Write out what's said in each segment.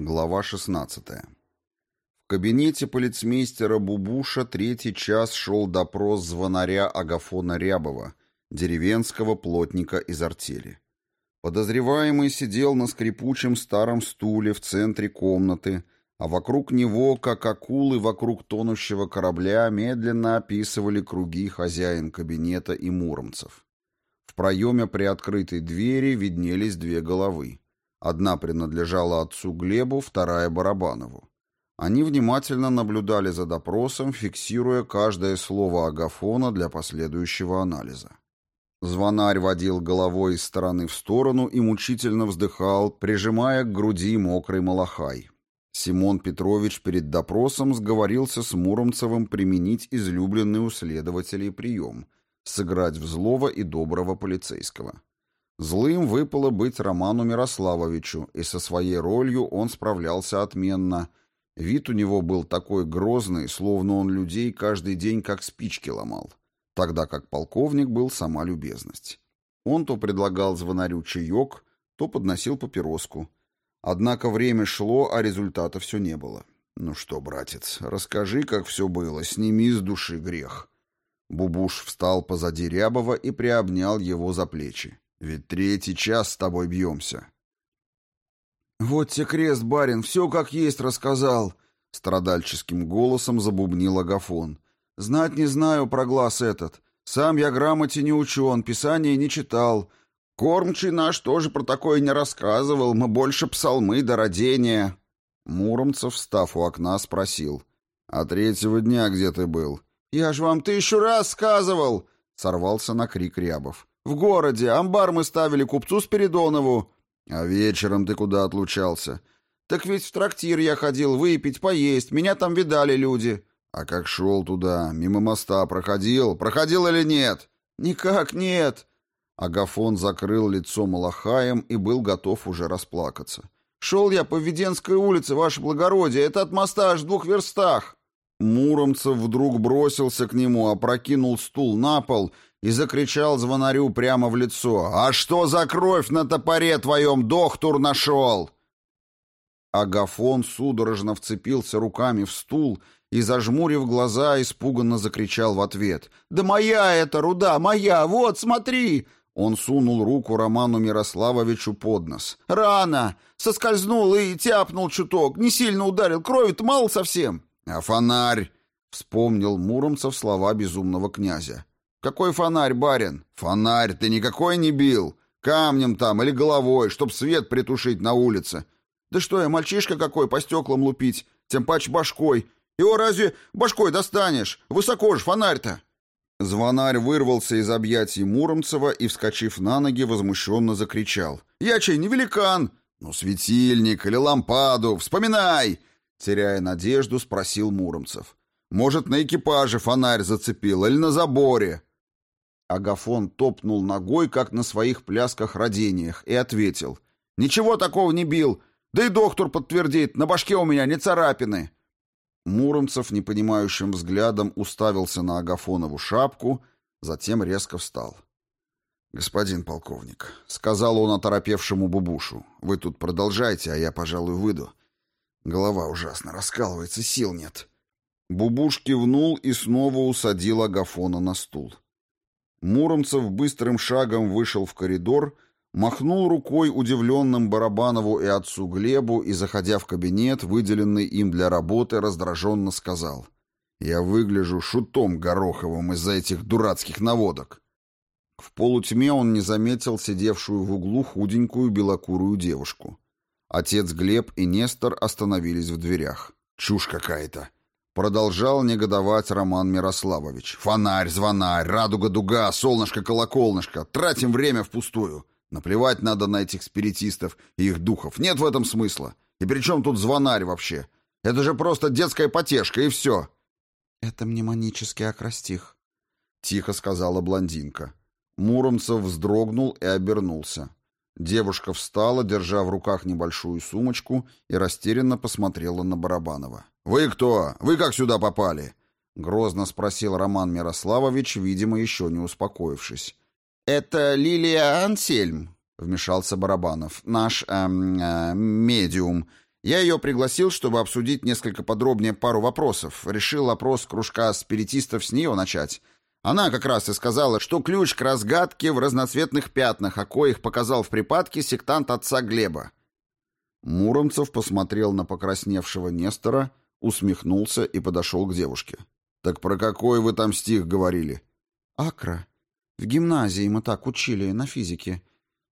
Глава 16. В кабинете полицмейстера Бубуша третий час шел допрос звонаря Агафона Рябова, деревенского плотника из артели. Подозреваемый сидел на скрипучем старом стуле в центре комнаты, а вокруг него, как акулы вокруг тонущего корабля, медленно описывали круги хозяин кабинета и муромцев. В проеме приоткрытой двери виднелись две головы. Одна принадлежала отцу Глебу, вторая — Барабанову. Они внимательно наблюдали за допросом, фиксируя каждое слово Агафона для последующего анализа. Звонарь водил головой из стороны в сторону и мучительно вздыхал, прижимая к груди мокрый малахай. Симон Петрович перед допросом сговорился с Муромцевым применить излюбленный у следователей прием — сыграть в злого и доброго полицейского. Злым выпало быть Роману Мирославовичу, и со своей ролью он справлялся отменно. Вид у него был такой грозный, словно он людей каждый день как спички ломал, тогда как полковник был сама любезность. Он то предлагал звонарю чаек, то подносил папироску. Однако время шло, а результата все не было. «Ну что, братец, расскажи, как все было, сними с души грех». Бубуш встал позади Рябова и приобнял его за плечи. Ведь третий час с тобой бьемся. «Вот те крест, барин, все как есть рассказал», — страдальческим голосом забубнил Агафон. «Знать не знаю про глаз этот. Сам я грамоте не учен, писания не читал. Кормчий наш тоже про такое не рассказывал, мы больше псалмы до родения». Муромцев, встав у окна, спросил. «А третьего дня где ты был?» «Я ж вам тысячу раз сказывал!» — сорвался на крик Рябов. «В городе. Амбар мы ставили купцу Спиридонову». «А вечером ты куда отлучался?» «Так ведь в трактир я ходил выпить, поесть. Меня там видали люди». «А как шел туда? Мимо моста проходил? Проходил или нет?» «Никак нет». Агафон закрыл лицо Малахаем и был готов уже расплакаться. «Шел я по Введенской улице, ваше благородие. Это от моста аж в двух верстах». Муромцев вдруг бросился к нему, опрокинул стул на пол и закричал звонарю прямо в лицо. «А что за кровь на топоре твоем доктор нашел?» Агафон судорожно вцепился руками в стул и, зажмурив глаза, испуганно закричал в ответ. «Да моя эта руда, моя! Вот, смотри!» Он сунул руку Роману Мирославовичу под нос. «Рано! Соскользнул и тяпнул чуток. Не сильно ударил. Крови-то мало совсем!» «А фонарь?» — вспомнил Муромцев слова безумного князя. «Какой фонарь, барин?» «Фонарь ты никакой не бил? Камнем там или головой, чтоб свет притушить на улице?» «Да что я, мальчишка какой, по стеклам лупить, тем паче башкой. Его разве башкой достанешь? Высоко ж фонарь-то!» Звонарь вырвался из объятий Муромцева и, вскочив на ноги, возмущенно закричал. «Я чей, не великан?» «Ну, светильник или лампаду, вспоминай!» Теряя надежду, спросил Муромцев. «Может, на экипаже фонарь зацепил или на заборе?» Агафон топнул ногой, как на своих плясках-родениях, и ответил. «Ничего такого не бил. Да и доктор подтвердит, на башке у меня не царапины». Муромцев непонимающим взглядом уставился на Агафонову шапку, затем резко встал. «Господин полковник», — сказал он оторопевшему Бубушу, — «вы тут продолжайте, а я, пожалуй, выйду. Голова ужасно раскалывается, сил нет». Бубуш кивнул и снова усадил Агафона на стул. Муромцев быстрым шагом вышел в коридор, махнул рукой удивленным Барабанову и отцу Глебу и, заходя в кабинет, выделенный им для работы, раздраженно сказал «Я выгляжу шутом Гороховым из-за этих дурацких наводок». В полутьме он не заметил сидевшую в углу худенькую белокурую девушку. Отец Глеб и Нестор остановились в дверях. «Чушь какая-то!» Продолжал негодовать Роман Мирославович. «Фонарь, звонарь, радуга-дуга, солнышко-колоколнышко. Тратим время впустую. Наплевать надо на этих спиритистов и их духов. Нет в этом смысла. И при чем тут звонарь вообще? Это же просто детская потешка, и все». «Это мнемонический акростих», — тихо сказала блондинка. Муромцев вздрогнул и обернулся. Девушка встала, держа в руках небольшую сумочку, и растерянно посмотрела на Барабанова. «Вы кто? Вы как сюда попали?» — грозно спросил Роман Мирославович, видимо, еще не успокоившись. «Это Лилия Ансельм», — вмешался Барабанов, — «наш эм, э, медиум. Я ее пригласил, чтобы обсудить несколько подробнее пару вопросов. Решил опрос кружка спиритистов с нее начать. Она как раз и сказала, что ключ к разгадке в разноцветных пятнах, о коих показал в припадке сектант отца Глеба. Муромцев посмотрел на покрасневшего Нестора, усмехнулся и подошел к девушке. «Так про какой вы там стих говорили?» «Акра. В гимназии мы так учили, на физике.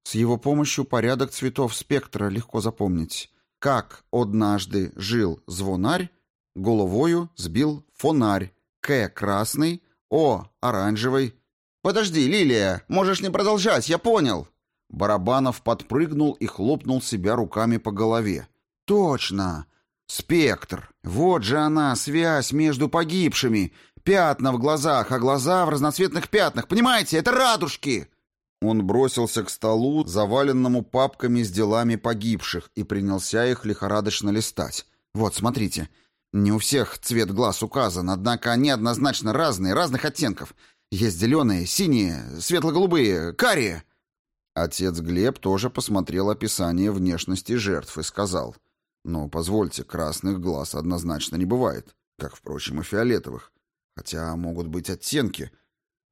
С его помощью порядок цветов спектра легко запомнить. Как однажды жил звонарь, головою сбил фонарь. К красный, О оранжевый. «Подожди, Лилия, можешь не продолжать, я понял!» Барабанов подпрыгнул и хлопнул себя руками по голове. «Точно! Спектр! Вот же она, связь между погибшими! Пятна в глазах, а глаза в разноцветных пятнах! Понимаете, это радужки!» Он бросился к столу, заваленному папками с делами погибших, и принялся их лихорадочно листать. «Вот, смотрите. Не у всех цвет глаз указан, однако они однозначно разные, разных оттенков. Есть зеленые, синие, светло-голубые, карие». Отец Глеб тоже посмотрел описание внешности жертв и сказал, «Ну, позвольте, красных глаз однозначно не бывает, как, впрочем, и фиолетовых. Хотя могут быть оттенки.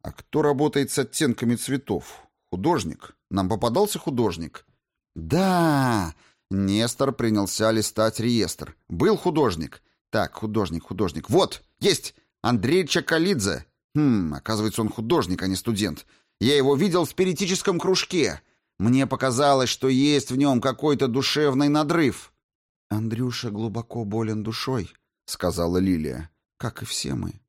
А кто работает с оттенками цветов? Художник. Нам попадался художник?» «Да!» Нестор принялся листать реестр. «Был художник. Так, художник, художник. Вот, есть! Андрей Чакалидзе. Хм, оказывается, он художник, а не студент. Я его видел в спиритическом кружке. Мне показалось, что есть в нем какой-то душевный надрыв». «Андрюша глубоко болен душой», — сказала Лилия, — «как и все мы.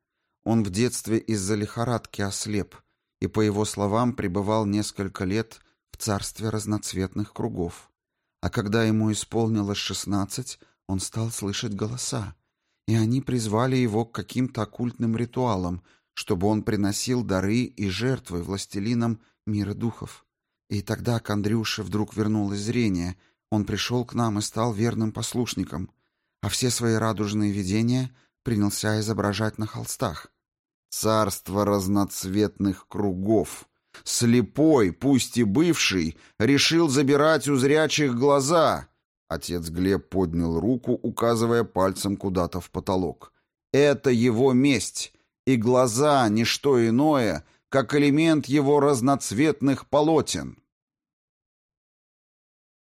Он в детстве из-за лихорадки ослеп, и, по его словам, пребывал несколько лет в царстве разноцветных кругов. А когда ему исполнилось шестнадцать, он стал слышать голоса, и они призвали его к каким-то оккультным ритуалам, чтобы он приносил дары и жертвы властелинам мира духов. И тогда к Андрюше вдруг вернулось зрение, он пришел к нам и стал верным послушником, а все свои радужные видения принялся изображать на холстах. Царство разноцветных кругов. Слепой, пусть и бывший, решил забирать у зрячих глаза. Отец Глеб поднял руку, указывая пальцем куда-то в потолок. Это его месть, и глаза — не что иное, как элемент его разноцветных полотен.